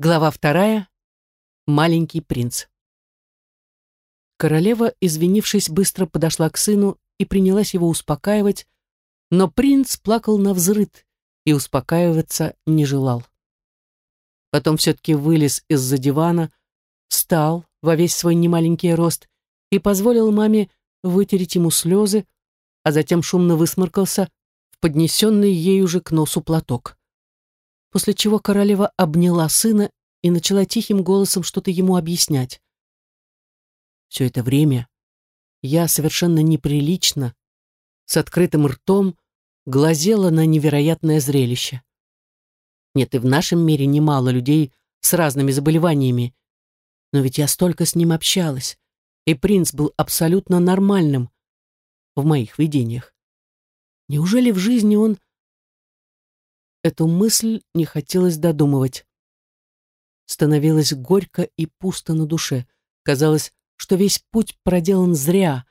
Глава вторая. Маленький принц. Королева, извинившись, быстро подошла к сыну и принялась его успокаивать, но принц плакал на взрыд и успокаиваться не желал. Потом все-таки вылез из-за дивана, встал во весь свой немаленький рост и позволил маме вытереть ему слезы, а затем шумно высморкался в поднесенный ей уже к носу платок после чего королева обняла сына и начала тихим голосом что-то ему объяснять. Все это время я совершенно неприлично, с открытым ртом, глазела на невероятное зрелище. Нет, и в нашем мире немало людей с разными заболеваниями, но ведь я столько с ним общалась, и принц был абсолютно нормальным в моих видениях. Неужели в жизни он Эту мысль не хотелось додумывать. Становилось горько и пусто на душе. Казалось, что весь путь проделан зря,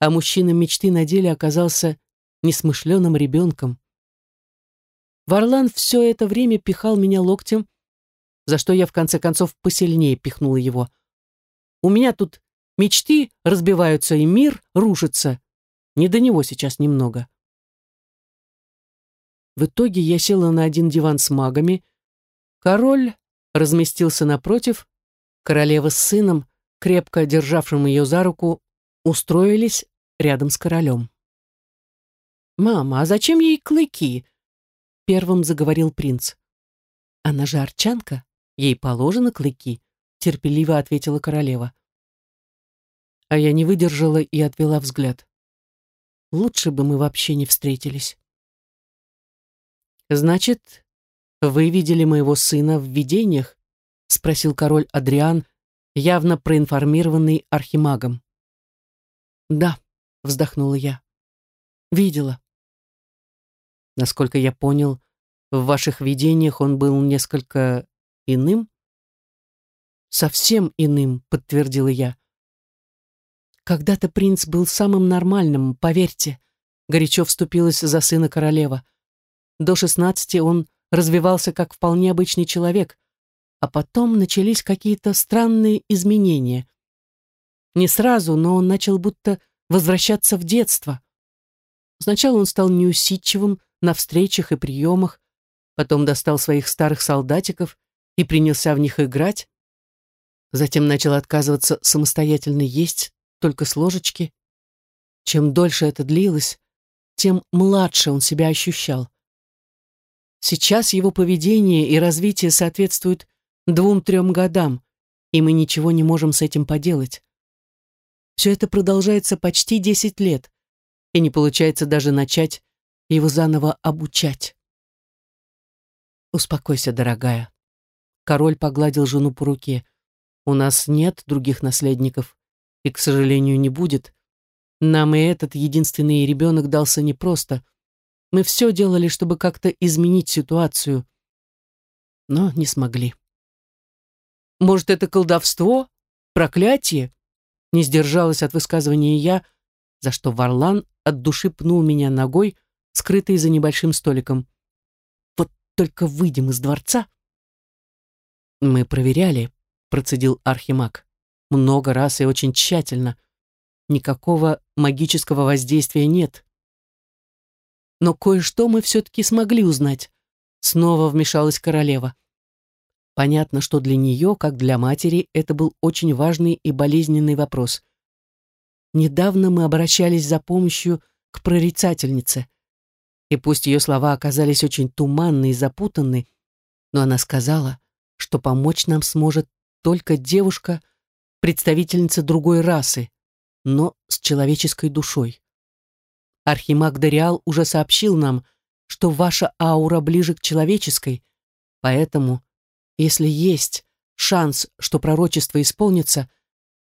а мужчина мечты на деле оказался несмышленым ребенком. Варлан все это время пихал меня локтем, за что я в конце концов посильнее пихнула его. У меня тут мечты разбиваются, и мир рушится. Не до него сейчас немного. В итоге я села на один диван с магами. Король разместился напротив. Королева с сыном, крепко державшим ее за руку, устроились рядом с королем. «Мама, а зачем ей клыки?» Первым заговорил принц. «Она же арчанка, ей положены клыки», терпеливо ответила королева. А я не выдержала и отвела взгляд. Лучше бы мы вообще не встретились. «Значит, вы видели моего сына в видениях?» — спросил король Адриан, явно проинформированный архимагом. «Да», — вздохнула я. «Видела». Насколько я понял, в ваших видениях он был несколько иным? Совсем иным, подтвердила я. Когда-то принц был самым нормальным, поверьте, горячо вступилась за сына королева. До шестнадцати он развивался как вполне обычный человек, а потом начались какие-то странные изменения. Не сразу, но он начал будто возвращаться в детство. Сначала он стал неусидчивым на встречах и приемах, потом достал своих старых солдатиков и принялся в них играть, затем начал отказываться самостоятельно есть, только с ложечки. Чем дольше это длилось, тем младше он себя ощущал. Сейчас его поведение и развитие соответствуют двум-трем годам, и мы ничего не можем с этим поделать. Все это продолжается почти десять лет, и не получается даже начать его заново обучать. «Успокойся, дорогая». Король погладил жену по руке. «У нас нет других наследников, и, к сожалению, не будет. Нам и этот единственный ребенок дался непросто, мы все делали, чтобы как-то изменить ситуацию, но не смогли. Может, это колдовство? Проклятие? Не сдержалась от высказывания я, за что Варлан от души пнул меня ногой, скрытой за небольшим столиком. Вот только выйдем из дворца. Мы проверяли, процедил Архимаг. Много раз и очень тщательно. Никакого магического воздействия нет но кое-что мы все-таки смогли узнать. Снова вмешалась королева. Понятно, что для нее, как для матери, это был очень важный и болезненный вопрос. Недавно мы обращались за помощью к прорицательнице. И пусть ее слова оказались очень туманны и запутанны, но она сказала, что помочь нам сможет только девушка, представительница другой расы, но с человеческой душой. Архимаг Дориал уже сообщил нам, что ваша аура ближе к человеческой, поэтому, если есть шанс, что пророчество исполнится,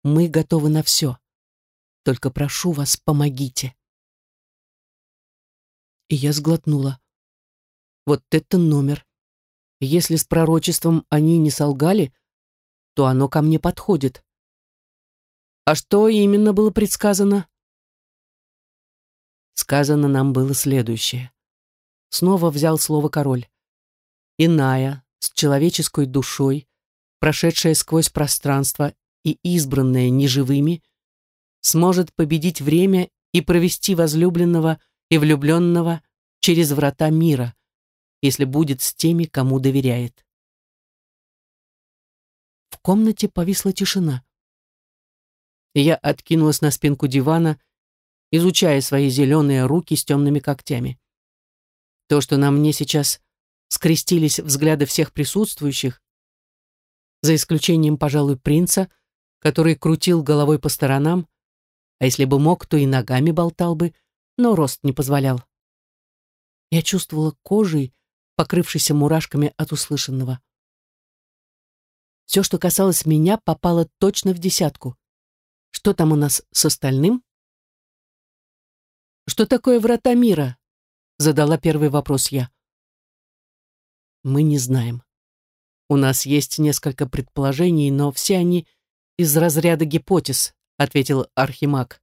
мы готовы на все. Только прошу вас, помогите. И я сглотнула. Вот это номер. Если с пророчеством они не солгали, то оно ко мне подходит. А что именно было предсказано? Сказано нам было следующее. Снова взял слово король. Иная, с человеческой душой, прошедшая сквозь пространство и избранная неживыми, сможет победить время и провести возлюбленного и влюбленного через врата мира, если будет с теми, кому доверяет. В комнате повисла тишина. Я откинулась на спинку дивана, изучая свои зеленые руки с темными когтями. То, что на мне сейчас скрестились взгляды всех присутствующих, за исключением, пожалуй, принца, который крутил головой по сторонам, а если бы мог, то и ногами болтал бы, но рост не позволял. Я чувствовала кожей, покрывшейся мурашками от услышанного. Все, что касалось меня, попало точно в десятку. Что там у нас с остальным? «Что такое врата мира?» — задала первый вопрос я. «Мы не знаем. У нас есть несколько предположений, но все они из разряда гипотез», — ответил Архимаг.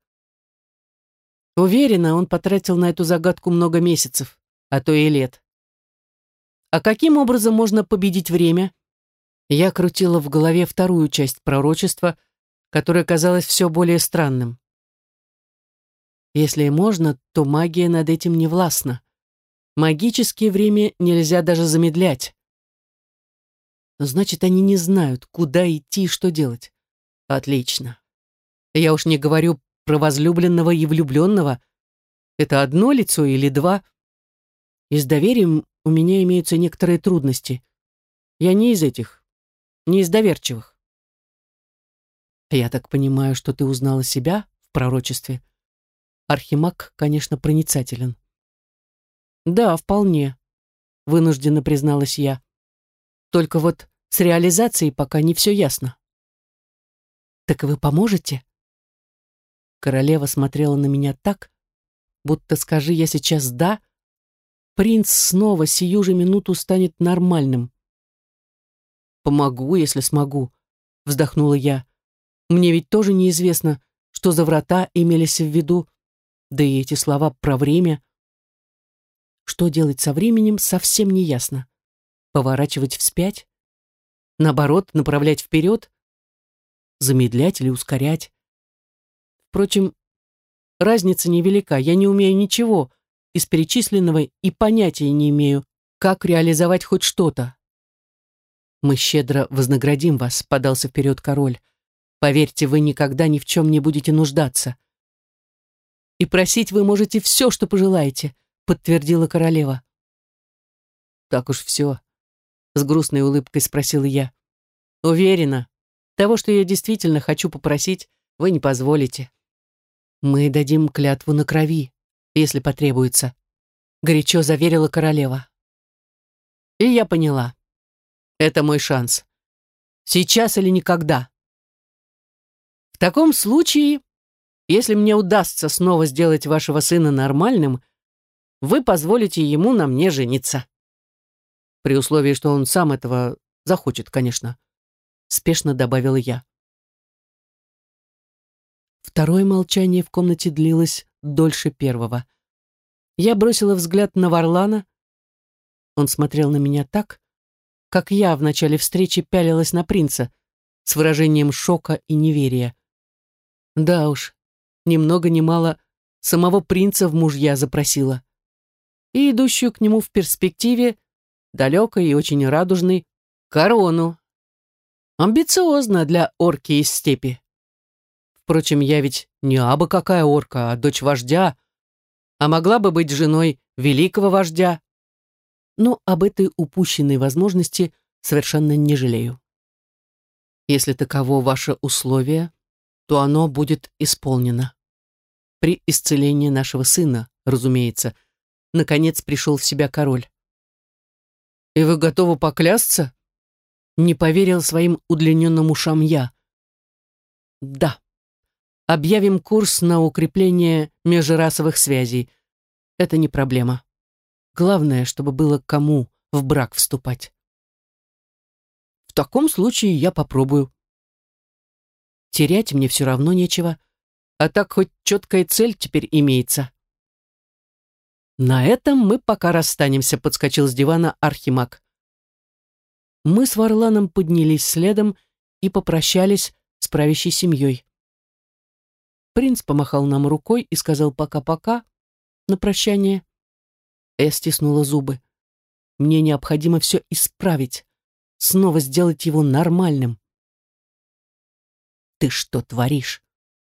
Уверена, он потратил на эту загадку много месяцев, а то и лет. А каким образом можно победить время? Я крутила в голове вторую часть пророчества, которая казалась все более странным. Если и можно, то магия над этим не властна. Магическое время нельзя даже замедлять. Значит, они не знают, куда идти и что делать. Отлично. Я уж не говорю про возлюбленного и влюбленного. Это одно лицо или два? И с доверием у меня имеются некоторые трудности. Я не из этих, не из доверчивых. Я так понимаю, что ты узнала себя в пророчестве? Архимаг, конечно, проницателен. Да, вполне, вынужденно призналась я. Только вот с реализацией пока не все ясно. Так вы поможете? Королева смотрела на меня так, будто скажи я сейчас «да», принц снова сию же минуту станет нормальным. «Помогу, если смогу», — вздохнула я. «Мне ведь тоже неизвестно, что за врата имелись в виду, да и эти слова про время. Что делать со временем, совсем не ясно. Поворачивать вспять? Наоборот, направлять вперед? Замедлять или ускорять? Впрочем, разница невелика. Я не умею ничего из перечисленного и понятия не имею, как реализовать хоть что-то. «Мы щедро вознаградим вас», — подался вперед король. «Поверьте, вы никогда ни в чем не будете нуждаться. И просить вы можете все, что пожелаете», — подтвердила королева. «Так уж все», — с грустной улыбкой спросила я. «Уверена, того, что я действительно хочу попросить, вы не позволите». «Мы дадим клятву на крови, если потребуется», — горячо заверила королева. И я поняла. Это мой шанс. Сейчас или никогда. В таком случае если мне удастся снова сделать вашего сына нормальным, вы позволите ему на мне жениться. При условии, что он сам этого захочет, конечно. Спешно добавила я. Второе молчание в комнате длилось дольше первого. Я бросила взгляд на Варлана. Он смотрел на меня так, как я в начале встречи пялилась на принца, с выражением шока и неверия. Да уж, ни много ни мало самого принца в мужья запросила. И идущую к нему в перспективе, далекой и очень радужной, корону. Амбициозно для орки из степи. Впрочем, я ведь не абы какая орка, а дочь вождя, а могла бы быть женой великого вождя. Но об этой упущенной возможности совершенно не жалею. Если таково ваше условие, то оно будет исполнено. При исцелении нашего сына, разумеется, наконец пришел в себя король. «И вы готовы поклясться?» Не поверил своим удлиненным ушам я. «Да. Объявим курс на укрепление межрасовых связей. Это не проблема. Главное, чтобы было кому в брак вступать». «В таком случае я попробую», Терять мне все равно нечего, а так хоть четкая цель теперь имеется. На этом мы пока расстанемся, подскочил с дивана Архимаг. Мы с Варланом поднялись следом и попрощались с правящей семьей. Принц помахал нам рукой и сказал пока-пока на прощание. Я стиснула зубы. Мне необходимо все исправить, снова сделать его нормальным. «Ты что творишь?»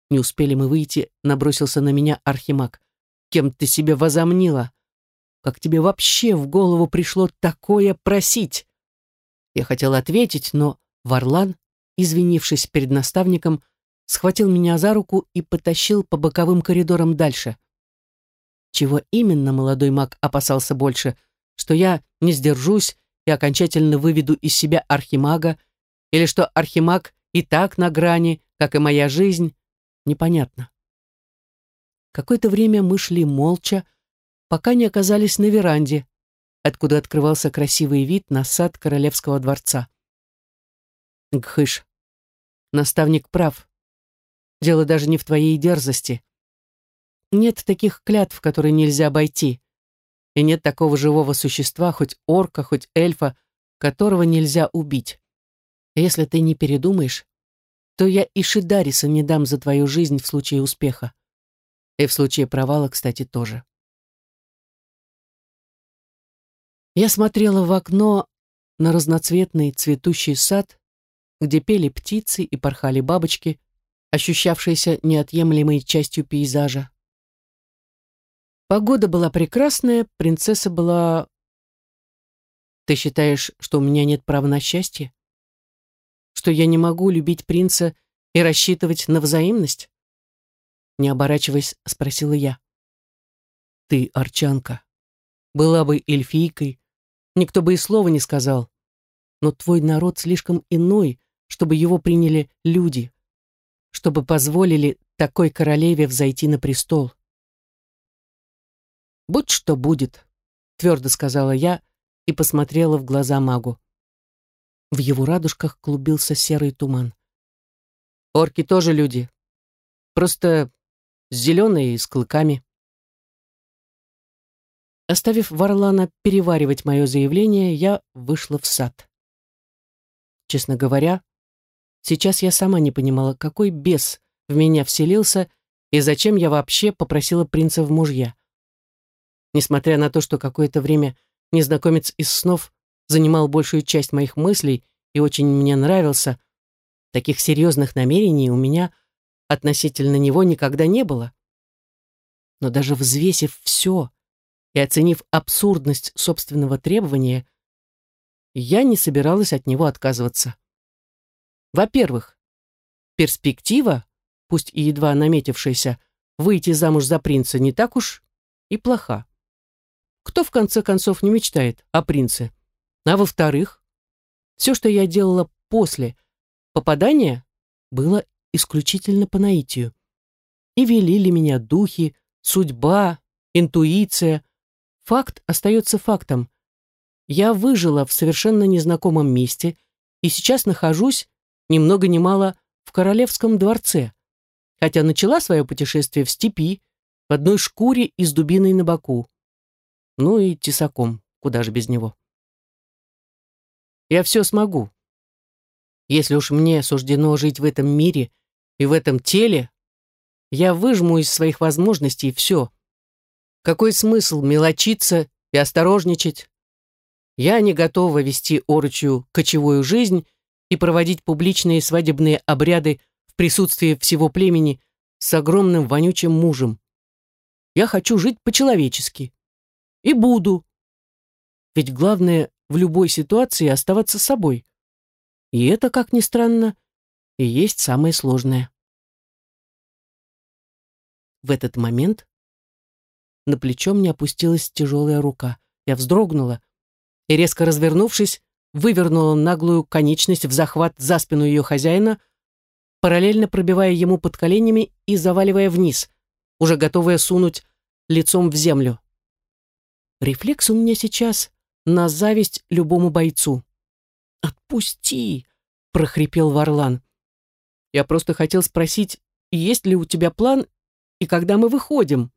Не успели мы выйти, набросился на меня Архимаг. «Кем ты себе возомнила? Как тебе вообще в голову пришло такое просить?» Я хотел ответить, но Варлан, извинившись перед наставником, схватил меня за руку и потащил по боковым коридорам дальше. Чего именно молодой маг опасался больше, что я не сдержусь и окончательно выведу из себя архимага, или что архимаг и так на грани, как и моя жизнь, непонятно. Какое-то время мы шли молча, пока не оказались на веранде, откуда открывался красивый вид на сад королевского дворца. Гхыш, наставник прав. Дело даже не в твоей дерзости. Нет таких клятв, которые нельзя обойти. И нет такого живого существа, хоть орка, хоть эльфа, которого нельзя убить. Если ты не передумаешь, то я и Шидариса не дам за твою жизнь в случае успеха. И в случае провала, кстати, тоже. Я смотрела в окно на разноцветный цветущий сад, где пели птицы и порхали бабочки, ощущавшиеся неотъемлемой частью пейзажа. Погода была прекрасная, принцесса была... Ты считаешь, что у меня нет права на счастье? Что я не могу любить принца и рассчитывать на взаимность? Не оборачиваясь, спросила я. Ты арчанка. Была бы эльфийкой, никто бы и слова не сказал. Но твой народ слишком иной, чтобы его приняли люди, чтобы позволили такой королеве взойти на престол. «Будь что будет», — твердо сказала я и посмотрела в глаза магу. В его радужках клубился серый туман. «Орки тоже люди. Просто зеленые и с клыками». Оставив Варлана переваривать мое заявление, я вышла в сад. Честно говоря, сейчас я сама не понимала, какой бес в меня вселился и зачем я вообще попросила принца в мужья. Несмотря на то, что какое-то время незнакомец из снов занимал большую часть моих мыслей и очень мне нравился, таких серьезных намерений у меня относительно него никогда не было. Но даже взвесив все, и оценив абсурдность собственного требования, я не собиралась от него отказываться. Во-первых, перспектива, пусть и едва наметившаяся, выйти замуж за принца не так уж и плоха. Кто, в конце концов, не мечтает о принце? А во-вторых, все, что я делала после попадания, было исключительно по наитию. И велили меня духи, судьба, интуиция, Факт остается фактом. Я выжила в совершенно незнакомом месте и сейчас нахожусь, ни много ни мало, в королевском дворце, хотя начала свое путешествие в степи, в одной шкуре и с дубиной на боку. Ну и тесаком, куда же без него. Я все смогу. Если уж мне суждено жить в этом мире и в этом теле, я выжму из своих возможностей все, какой смысл мелочиться и осторожничать? Я не готова вести орочью кочевую жизнь и проводить публичные свадебные обряды в присутствии всего племени с огромным вонючим мужем. Я хочу жить по-человечески. И буду. Ведь главное в любой ситуации оставаться собой. И это, как ни странно, и есть самое сложное. В этот момент на плечо мне опустилась тяжелая рука. Я вздрогнула и, резко развернувшись, вывернула наглую конечность в захват за спину ее хозяина, параллельно пробивая ему под коленями и заваливая вниз, уже готовая сунуть лицом в землю. Рефлекс у меня сейчас на зависть любому бойцу. «Отпусти!» — прохрипел Варлан. «Я просто хотел спросить, есть ли у тебя план и когда мы выходим?»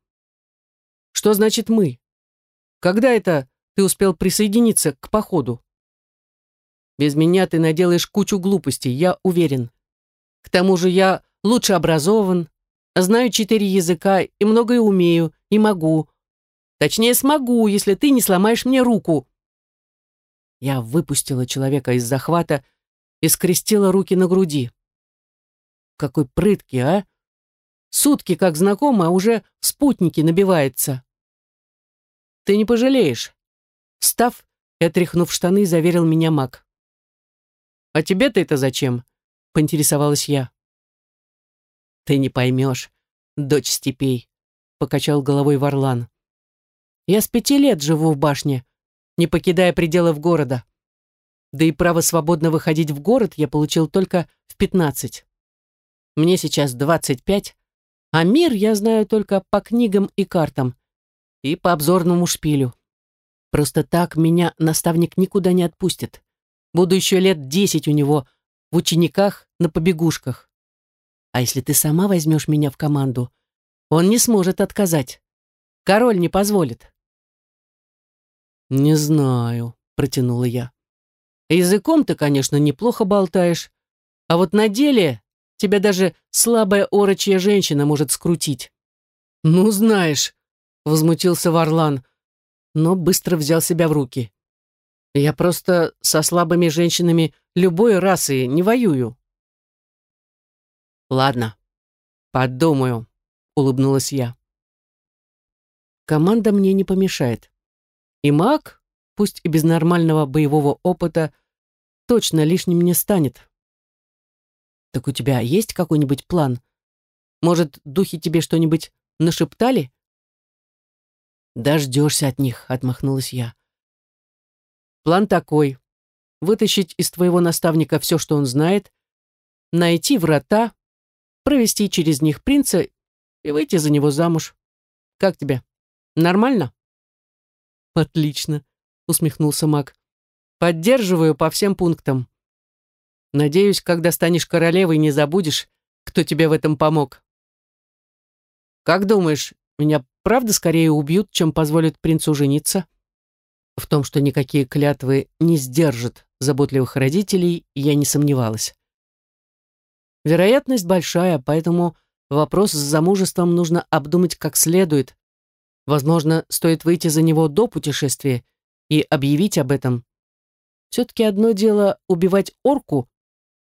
Что значит «мы»? Когда это ты успел присоединиться к походу? Без меня ты наделаешь кучу глупостей, я уверен. К тому же я лучше образован, знаю четыре языка и многое умею, и могу. Точнее, смогу, если ты не сломаешь мне руку. Я выпустила человека из захвата и скрестила руки на груди. Какой прыткий, а? Сутки как знакомо, а уже в спутники набивается. Ты не пожалеешь. Встав и отряхнув штаны, заверил меня маг. «А тебе-то это зачем?» — поинтересовалась я. «Ты не поймешь, дочь степей», — покачал головой Варлан. «Я с пяти лет живу в башне, не покидая пределов города. Да и право свободно выходить в город я получил только в пятнадцать. Мне сейчас двадцать пять, а мир я знаю только по книгам и картам и по обзорному шпилю. Просто так меня наставник никуда не отпустит. Буду еще лет десять у него в учениках на побегушках. А если ты сама возьмешь меня в команду, он не сможет отказать. Король не позволит. «Не знаю», — протянула я. «Языком ты, конечно, неплохо болтаешь, а вот на деле тебя даже слабая орочья женщина может скрутить». «Ну, знаешь», — возмутился Варлан, но быстро взял себя в руки. Я просто со слабыми женщинами любой расы не воюю. Ладно, подумаю, улыбнулась я. Команда мне не помешает. И маг, пусть и без нормального боевого опыта, точно лишним не станет. Так у тебя есть какой-нибудь план? Может, духи тебе что-нибудь нашептали? Дождешься от них, отмахнулась я. План такой. Вытащить из твоего наставника все, что он знает, найти врата, провести через них принца и выйти за него замуж. Как тебе? Нормально? Отлично, усмехнулся маг. Поддерживаю по всем пунктам. Надеюсь, когда станешь королевой, не забудешь, кто тебе в этом помог. Как думаешь, меня правда скорее убьют, чем позволят принцу жениться? В том, что никакие клятвы не сдержат заботливых родителей, я не сомневалась. Вероятность большая, поэтому вопрос с замужеством нужно обдумать как следует. Возможно, стоит выйти за него до путешествия и объявить об этом. Все-таки одно дело убивать орку,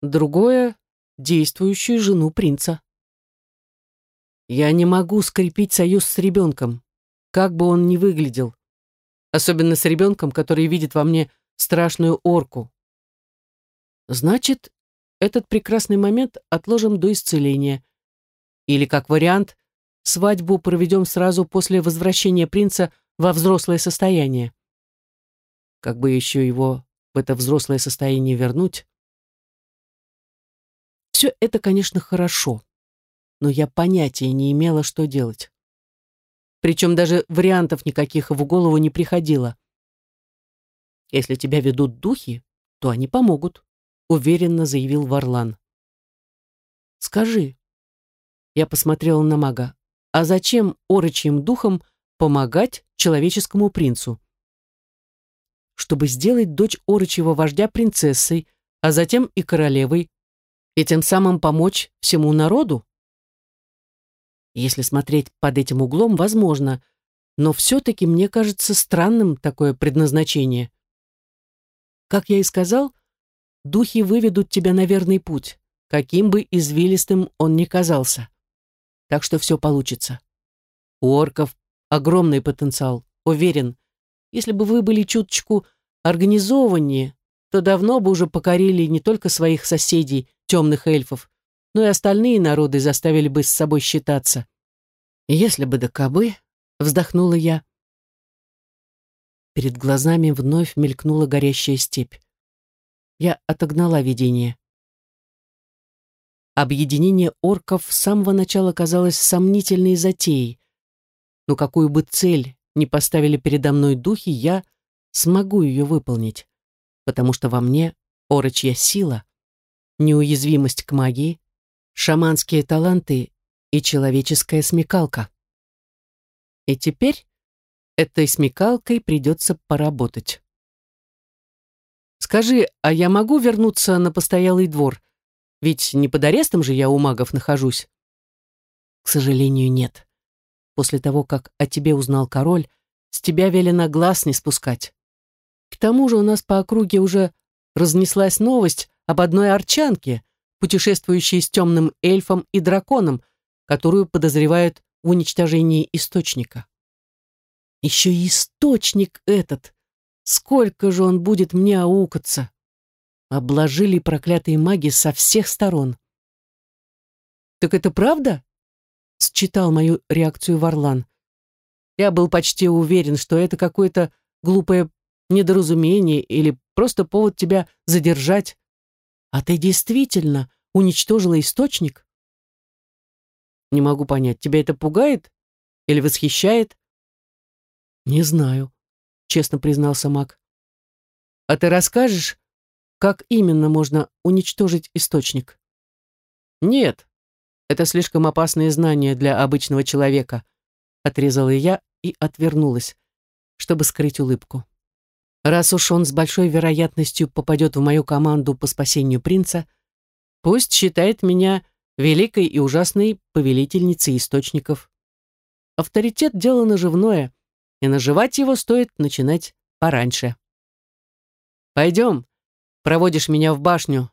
другое — действующую жену принца. Я не могу скрепить союз с ребенком, как бы он ни выглядел особенно с ребенком, который видит во мне страшную орку. Значит, этот прекрасный момент отложим до исцеления. Или, как вариант, свадьбу проведем сразу после возвращения принца во взрослое состояние. Как бы еще его в это взрослое состояние вернуть? Все это, конечно, хорошо, но я понятия не имела, что делать. Причем даже вариантов никаких в голову не приходило. «Если тебя ведут духи, то они помогут», — уверенно заявил Варлан. «Скажи». Я посмотрела на мага. «А зачем орочьим духам помогать человеческому принцу?» «Чтобы сделать дочь орочьего вождя принцессой, а затем и королевой, и тем самым помочь всему народу?» Если смотреть под этим углом, возможно, но все-таки мне кажется странным такое предназначение. Как я и сказал, духи выведут тебя на верный путь, каким бы извилистым он ни казался. Так что все получится. У орков огромный потенциал, уверен. Если бы вы были чуточку организованнее, то давно бы уже покорили не только своих соседей, темных эльфов, но и остальные народы заставили бы с собой считаться. Если бы да кабы, вздохнула я. Перед глазами вновь мелькнула горящая степь. Я отогнала видение. Объединение орков с самого начала казалось сомнительной затеей. Но какую бы цель ни поставили передо мной духи, я смогу ее выполнить, потому что во мне орочья сила, неуязвимость к магии, шаманские таланты и человеческая смекалка. И теперь этой смекалкой придется поработать. Скажи, а я могу вернуться на постоялый двор? Ведь не под арестом же я у магов нахожусь. К сожалению, нет. После того, как о тебе узнал король, с тебя велено глаз не спускать. К тому же у нас по округе уже разнеслась новость об одной арчанке, путешествующей с темным эльфом и драконом, которую подозревают в уничтожении источника. Еще и источник этот! Сколько же он будет мне аукаться! Обложили проклятые маги со всех сторон. «Так это правда?» — считал мою реакцию Варлан. Я был почти уверен, что это какое-то глупое недоразумение или просто повод тебя задержать. А ты действительно уничтожила источник? Не могу понять, тебя это пугает или восхищает? Не знаю, честно признался Мак. А ты расскажешь, как именно можно уничтожить источник? Нет, это слишком опасные знания для обычного человека, отрезала я и отвернулась, чтобы скрыть улыбку. Раз уж он с большой вероятностью попадет в мою команду по спасению принца, пусть считает меня великой и ужасной повелительницей источников. Авторитет — дело наживное, и наживать его стоит начинать пораньше. «Пойдем, проводишь меня в башню.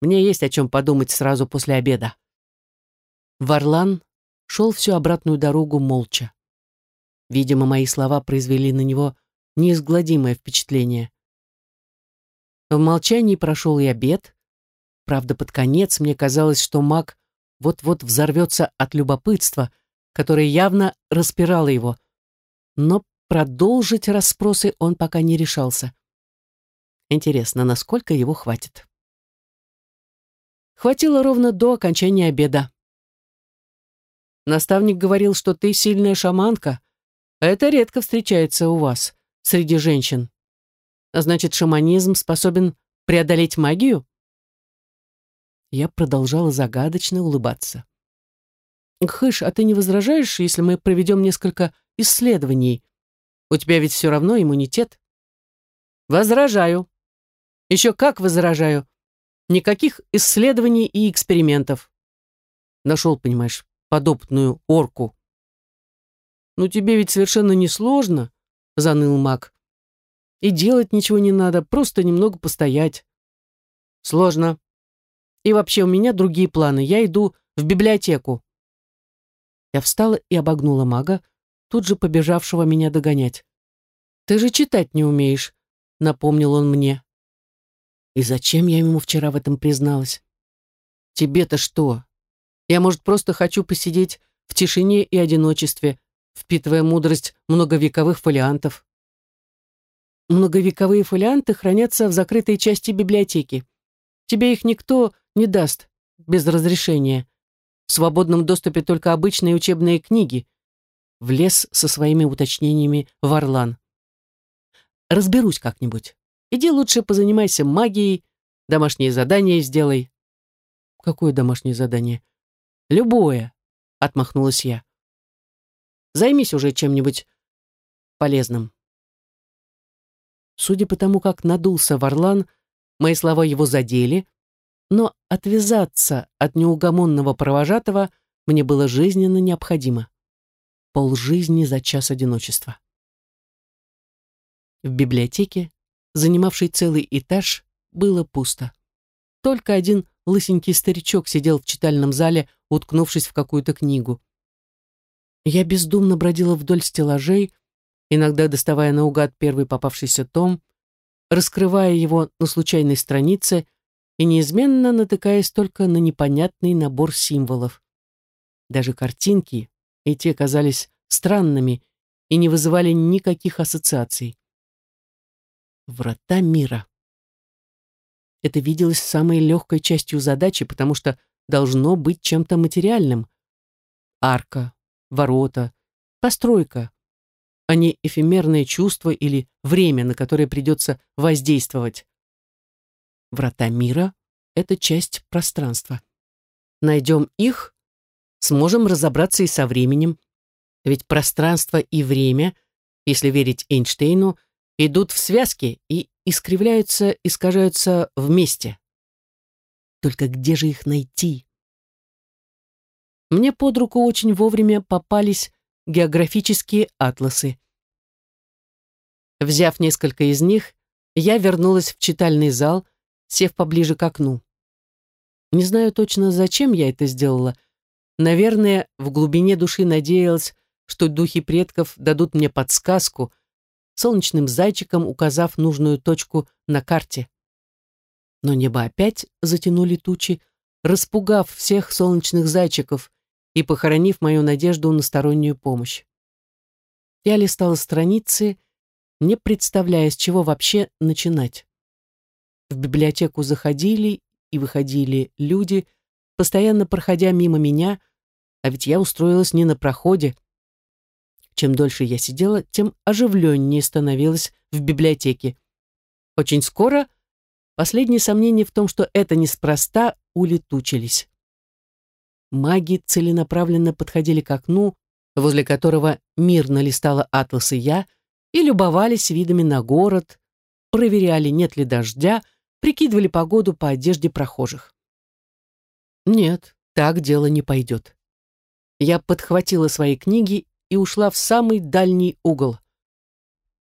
Мне есть о чем подумать сразу после обеда». Варлан шел всю обратную дорогу молча. Видимо, мои слова произвели на него неизгладимое впечатление. В молчании прошел и обед. Правда, под конец мне казалось, что маг вот-вот взорвется от любопытства, которое явно распирало его. Но продолжить расспросы он пока не решался. Интересно, насколько его хватит? Хватило ровно до окончания обеда. Наставник говорил, что ты сильная шаманка, это редко встречается у вас, среди женщин. А значит, шаманизм способен преодолеть магию? Я продолжала загадочно улыбаться. «Хыш, а ты не возражаешь, если мы проведем несколько исследований? У тебя ведь все равно иммунитет». «Возражаю. Еще как возражаю. Никаких исследований и экспериментов». Нашел, понимаешь, подопытную орку. «Ну тебе ведь совершенно не сложно», — заныл маг. «И делать ничего не надо, просто немного постоять». «Сложно. И вообще у меня другие планы. Я иду в библиотеку». Я встала и обогнула мага, тут же побежавшего меня догонять. «Ты же читать не умеешь», — напомнил он мне. И зачем я ему вчера в этом призналась? «Тебе-то что? Я, может, просто хочу посидеть в тишине и одиночестве, впитывая мудрость многовековых фолиантов. Многовековые фолианты хранятся в закрытой части библиотеки. Тебе их никто не даст без разрешения. В свободном доступе только обычные учебные книги. Влез со своими уточнениями Варлан. Разберусь как-нибудь. Иди лучше позанимайся магией, домашнее задание сделай. Какое домашнее задание? Любое, отмахнулась я. Займись уже чем-нибудь полезным. Судя по тому, как надулся Варлан, мои слова его задели, но отвязаться от неугомонного провожатого мне было жизненно необходимо. Полжизни за час одиночества. В библиотеке, занимавшей целый этаж, было пусто. Только один лысенький старичок сидел в читальном зале, уткнувшись в какую-то книгу. Я бездумно бродила вдоль стеллажей, иногда доставая наугад первый попавшийся том, раскрывая его на случайной странице и неизменно натыкаясь только на непонятный набор символов. Даже картинки, и те казались странными и не вызывали никаких ассоциаций. Врата мира. Это виделось самой легкой частью задачи, потому что должно быть чем-то материальным. Арка, ворота, постройка, а не эфемерное чувство или время, на которое придется воздействовать. Врата мира — это часть пространства. Найдем их, сможем разобраться и со временем. Ведь пространство и время, если верить Эйнштейну, идут в связке и искривляются, искажаются вместе. Только где же их найти? Мне под руку очень вовремя попались географические атласы. Взяв несколько из них, я вернулась в читальный зал, сев поближе к окну. Не знаю точно, зачем я это сделала. Наверное, в глубине души надеялась, что духи предков дадут мне подсказку, солнечным зайчиком указав нужную точку на карте. Но небо опять затянули тучи, распугав всех солнечных зайчиков и похоронив мою надежду на стороннюю помощь. Я листала страницы, не представляя, с чего вообще начинать. В библиотеку заходили и выходили люди, постоянно проходя мимо меня, а ведь я устроилась не на проходе. Чем дольше я сидела, тем оживленнее становилась в библиотеке. Очень скоро последние сомнения в том, что это неспроста, улетучились. Маги целенаправленно подходили к окну, возле которого мирно листала атласы я, и любовались видами на город, проверяли, нет ли дождя, прикидывали погоду по одежде прохожих. Нет, так дело не пойдет. Я подхватила свои книги и ушла в самый дальний угол.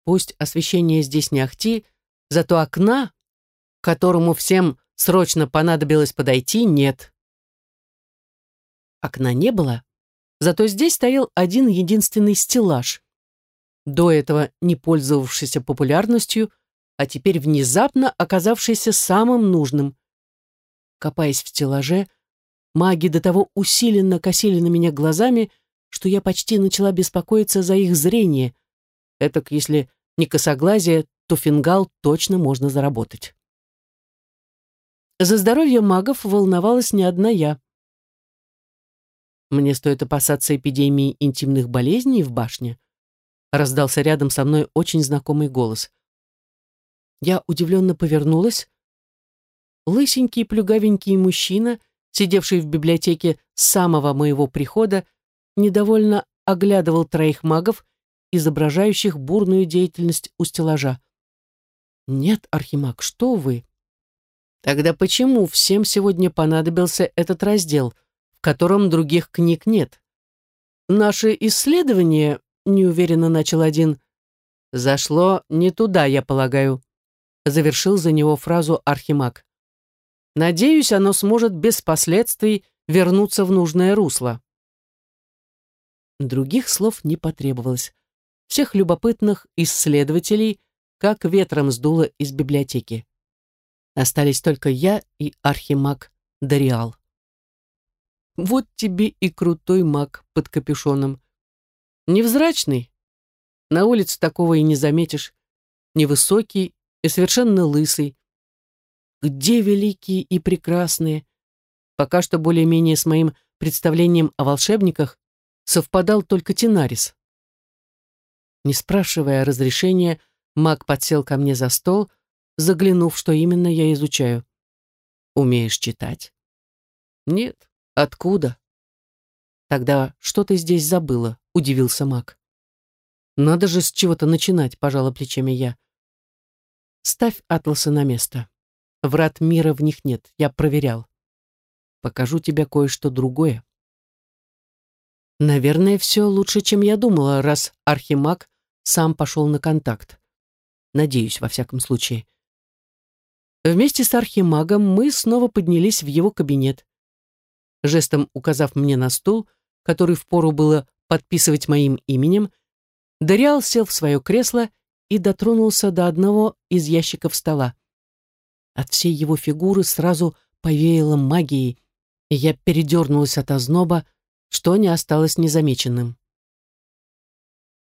Пусть освещение здесь не ахти, зато окна, к которому всем срочно понадобилось подойти, нет. Окна не было, зато здесь стоял один единственный стеллаж. До этого не пользовавшийся популярностью, а теперь внезапно оказавшийся самым нужным. Копаясь в стеллаже, маги до того усиленно косили на меня глазами, что я почти начала беспокоиться за их зрение. Этак, если не косоглазие, то фингал точно можно заработать. За здоровье магов волновалась не одна я. Мне стоит опасаться эпидемии интимных болезней в башне. Раздался рядом со мной очень знакомый голос. Я удивленно повернулась. Лысенький плюгавенький мужчина, сидевший в библиотеке с самого моего прихода, недовольно оглядывал троих магов, изображающих бурную деятельность у стеллажа. «Нет, Архимаг, что вы?» «Тогда почему всем сегодня понадобился этот раздел, в котором других книг нет?» «Наше исследование», — неуверенно начал один, — «зашло не туда, я полагаю», — завершил за него фразу Архимаг. «Надеюсь, оно сможет без последствий вернуться в нужное русло». Других слов не потребовалось. Всех любопытных исследователей как ветром сдуло из библиотеки. Остались только я и архимаг Дариал. Вот тебе и крутой маг под капюшоном. Невзрачный. На улице такого и не заметишь. Невысокий и совершенно лысый. Где великие и прекрасные? Пока что более-менее с моим представлением о волшебниках совпадал только Тинарис. Не спрашивая разрешения, маг подсел ко мне за стол, заглянув, что именно я изучаю. «Умеешь читать?» «Нет. Откуда?» «Тогда что ты здесь забыла?» — удивился маг. «Надо же с чего-то начинать», — пожала плечами я. «Ставь атласы на место. Врат мира в них нет, я проверял. Покажу тебе кое-что другое». Наверное, все лучше, чем я думала, раз Архимаг сам пошел на контакт. Надеюсь, во всяком случае. Вместе с Архимагом мы снова поднялись в его кабинет. Жестом указав мне на стул, который впору было подписывать моим именем, Дариал сел в свое кресло и дотронулся до одного из ящиков стола. От всей его фигуры сразу повеяло магией, и я передернулась от озноба, что не осталось незамеченным.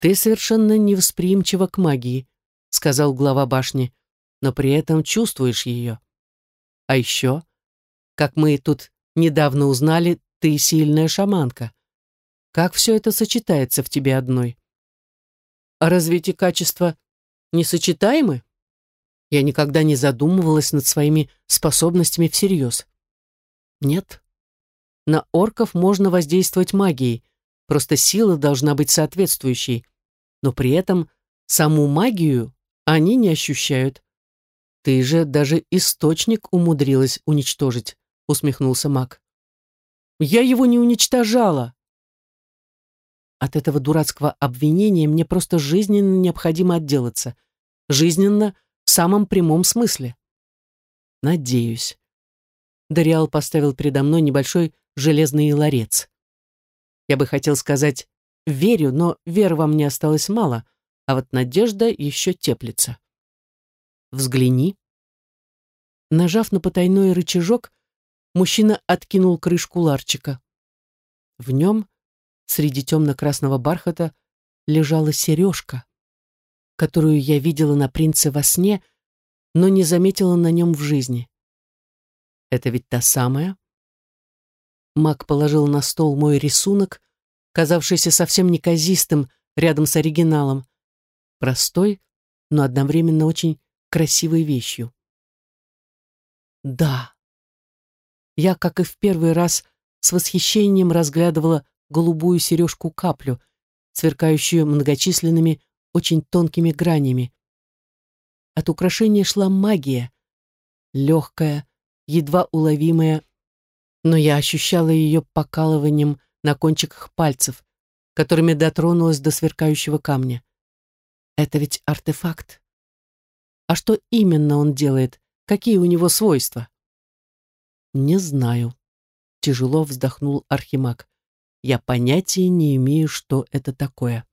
«Ты совершенно невосприимчива к магии», — сказал глава башни, «но при этом чувствуешь ее. А еще, как мы тут недавно узнали, ты сильная шаманка. Как все это сочетается в тебе одной? А разве эти качества несочетаемы? Я никогда не задумывалась над своими способностями всерьез. Нет, на орков можно воздействовать магией, просто сила должна быть соответствующей, но при этом саму магию они не ощущают. Ты же даже источник умудрилась уничтожить, усмехнулся маг. Я его не уничтожала. От этого дурацкого обвинения мне просто жизненно необходимо отделаться. Жизненно в самом прямом смысле. Надеюсь. Дариал поставил передо мной небольшой железный ларец. Я бы хотел сказать «верю», но веры во мне осталось мало, а вот надежда еще теплится. Взгляни. Нажав на потайной рычажок, мужчина откинул крышку ларчика. В нем, среди темно-красного бархата, лежала сережка, которую я видела на принце во сне, но не заметила на нем в жизни. Это ведь та самая? Мак положил на стол мой рисунок, казавшийся совсем неказистым рядом с оригиналом, простой, но одновременно очень красивой вещью. Да. Я, как и в первый раз, с восхищением разглядывала голубую сережку-каплю, сверкающую многочисленными, очень тонкими гранями. От украшения шла магия, легкая, едва уловимая, но я ощущала ее покалыванием на кончиках пальцев, которыми дотронулась до сверкающего камня. Это ведь артефакт. А что именно он делает? Какие у него свойства? Не знаю. Тяжело вздохнул Архимаг. Я понятия не имею, что это такое.